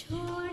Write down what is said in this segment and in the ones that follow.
छोड़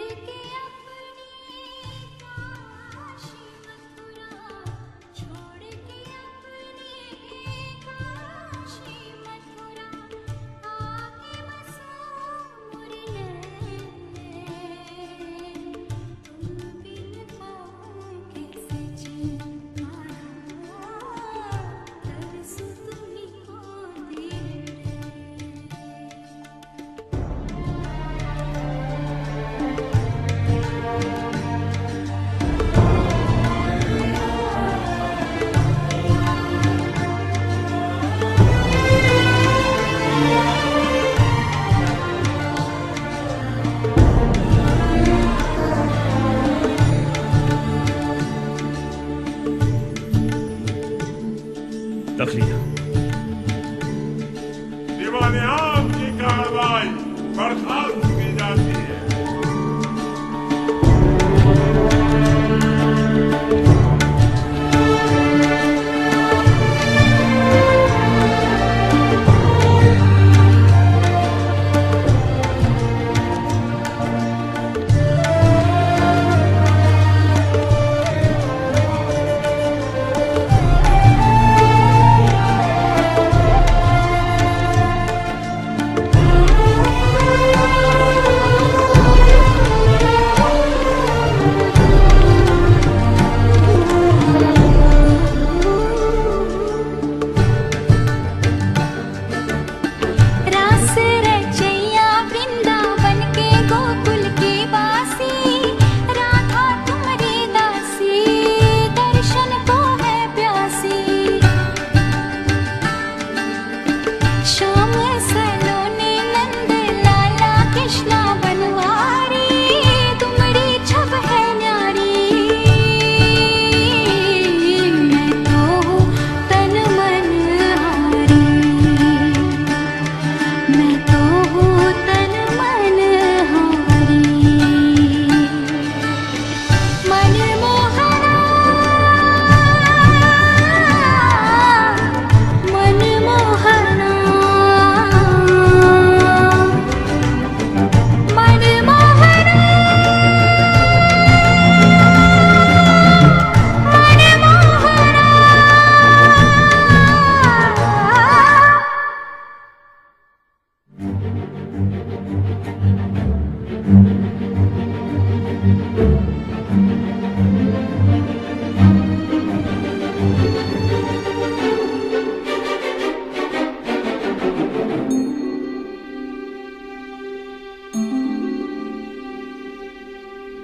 तखलिया दीवाने आम की कार्रवाई बर्खास्त।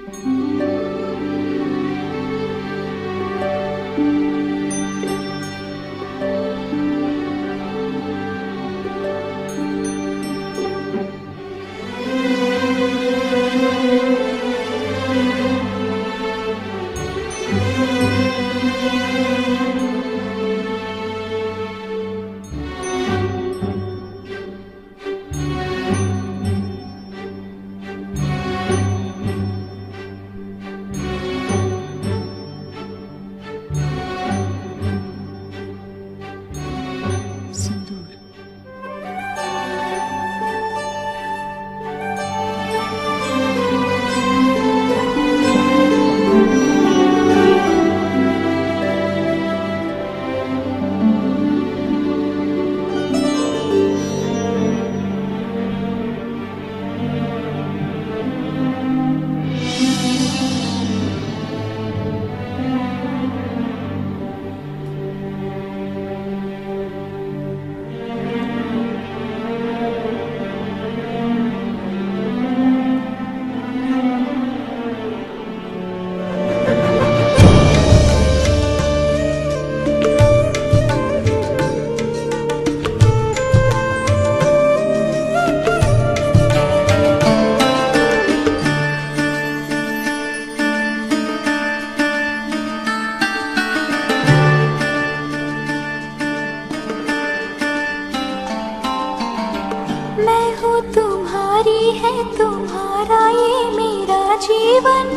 Música हूँ तुम्हारी है तुम्हारा ये मेरा जीवन।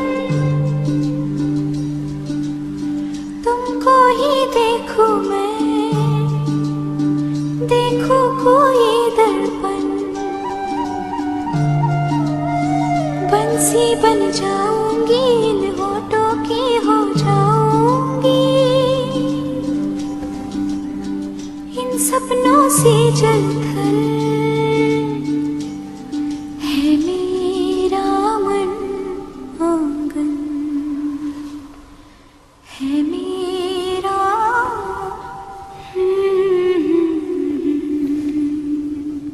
तुमको ही देखूँ मैं, देखूँ कोई दर्पण। बंस बन जाऊँगी, इन होठों की हो जाऊँगी। इन सपनों से जल थल